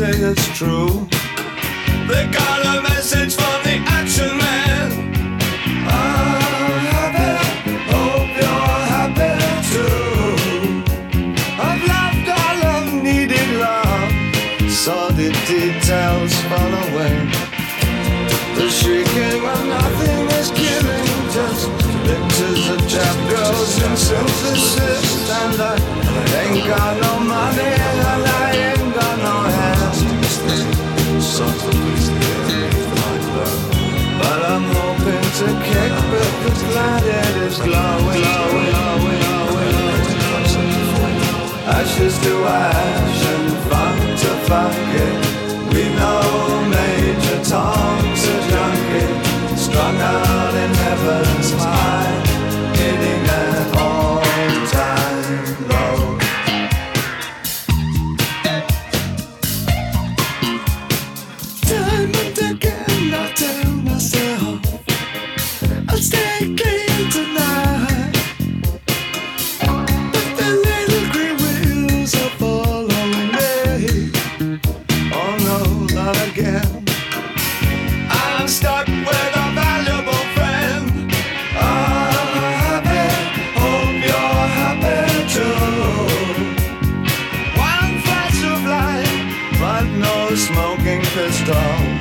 it's true. They got a message from the action man. I'm happy, hope you're happy too. I've loved all I've needed love. Saw the details fall away. The shrieking when nothing is killing, just pictures of chap girls in synthesis. And I ain't got no money, Ashes to ash and funk to funk it. We know stall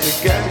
together.